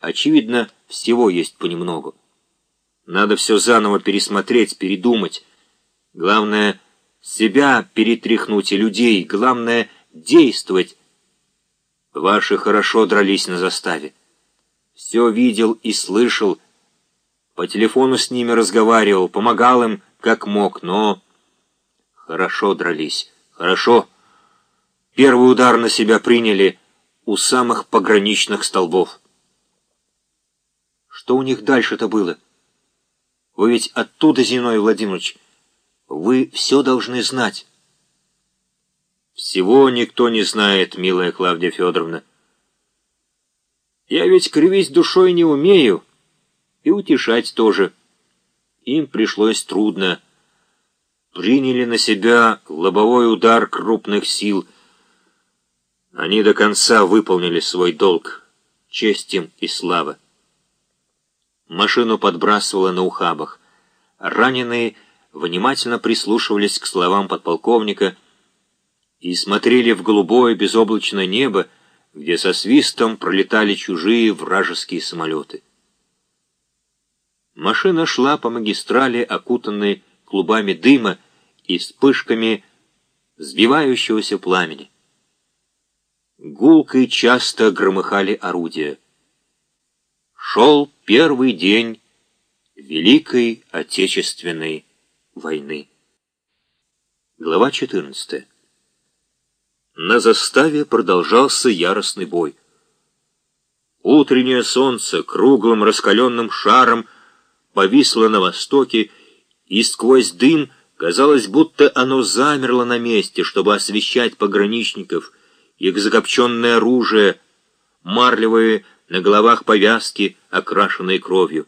Очевидно, всего есть понемногу. Надо все заново пересмотреть, передумать. Главное, себя перетряхнуть и людей. Главное, действовать. Ваши хорошо дрались на заставе. Все видел и слышал. По телефону с ними разговаривал, помогал им, как мог, но... Хорошо дрались, хорошо. Первый удар на себя приняли у самых пограничных столбов. Что у них дальше-то было? Вы ведь оттуда, Зиной Владимирович. Вы все должны знать. Всего никто не знает, милая Клавдия Федоровна. Я ведь кривить душой не умею, и утешать тоже. Им пришлось трудно. Приняли на себя лобовой удар крупных сил. Они до конца выполнили свой долг. Честь им и слава. Машину подбрасывало на ухабах. Раненые внимательно прислушивались к словам подполковника и смотрели в голубое безоблачное небо, где со свистом пролетали чужие вражеские самолеты. Машина шла по магистрали, окутанной клубами дыма и вспышками сбивающегося пламени. Гулко часто громыхали орудия. Шел первый день Великой Отечественной войны. Глава 14. На заставе продолжался яростный бой. Утреннее солнце круглым раскаленным шаром повисло на востоке, и сквозь дым казалось, будто оно замерло на месте, чтобы освещать пограничников, их закопченное оружие, марлевые на головах повязки, окрашенные кровью.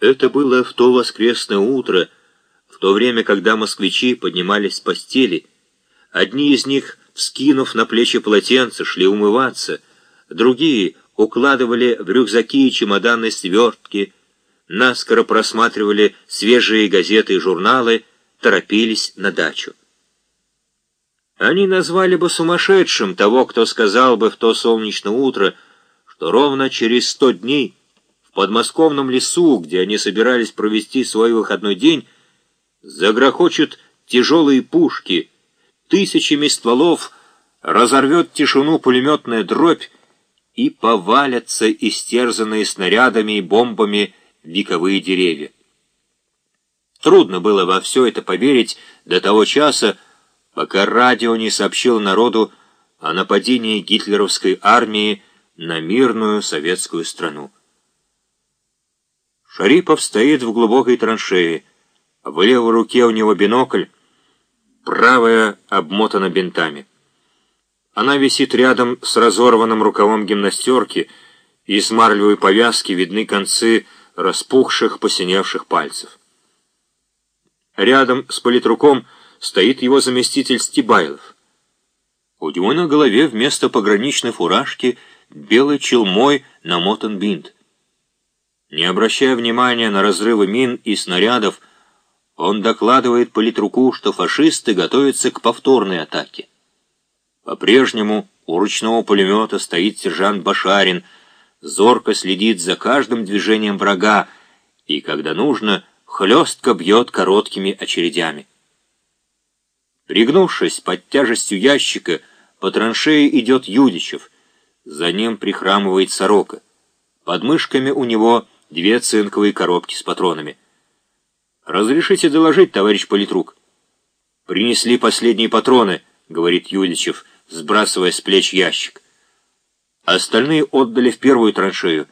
Это было в то воскресное утро, в то время, когда москвичи поднимались с постели. Одни из них, вскинув на плечи полотенца, шли умываться, другие укладывали в рюкзаки и чемоданы свертки, наскоро просматривали свежие газеты и журналы, торопились на дачу. Они назвали бы сумасшедшим того, кто сказал бы в то солнечное утро, что ровно через сто дней в подмосковном лесу, где они собирались провести свой выходной день, загрохочут тяжелые пушки, тысячами стволов разорвет тишину пулеметная дробь и повалятся истерзанные снарядами и бомбами вековые деревья. Трудно было во все это поверить до того часа, пока радио не сообщило народу о нападении гитлеровской армии на мирную советскую страну. Шарипов стоит в глубокой траншее. В левой руке у него бинокль, правая обмотана бинтами. Она висит рядом с разорванным рукавом гимнастерки, и из марлевой повязки видны концы распухших, посиневших пальцев. Рядом с политруком стоит его заместитель Стебайлов. У него на голове вместо пограничной фуражки белой челмой намотан бинт. Не обращая внимания на разрывы мин и снарядов, он докладывает политруку, что фашисты готовятся к повторной атаке. По-прежнему у ручного пулемета стоит сержант Башарин, зорко следит за каждым движением врага и, когда нужно, хлестко бьет короткими очередями. Пригнувшись под тяжестью ящика, по траншее идет Юдичев. За ним прихрамывает сорока. Под мышками у него две цинковые коробки с патронами. «Разрешите доложить, товарищ политрук?» «Принесли последние патроны», — говорит Юдичев, сбрасывая с плеч ящик. Остальные отдали в первую траншею.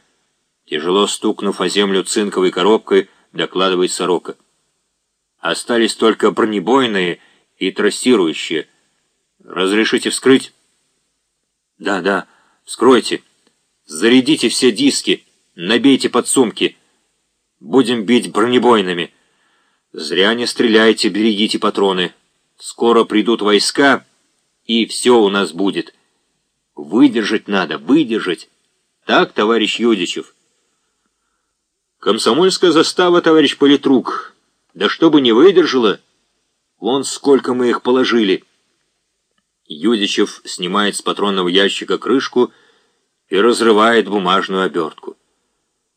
Тяжело стукнув о землю цинковой коробкой, докладывает сорока. Остались только бронебойные и трассирующие. Разрешите вскрыть? Да, да, вскройте. Зарядите все диски, набейте подсумки. Будем бить бронебойными. Зря не стреляйте, берегите патроны. Скоро придут войска, и все у нас будет. Выдержать надо, выдержать. Так, товарищ Юдичев? Комсомольская застава, товарищ политрук. Да чтобы не выдержала... Вон сколько мы их положили. Юдичев снимает с патронного ящика крышку и разрывает бумажную обертку.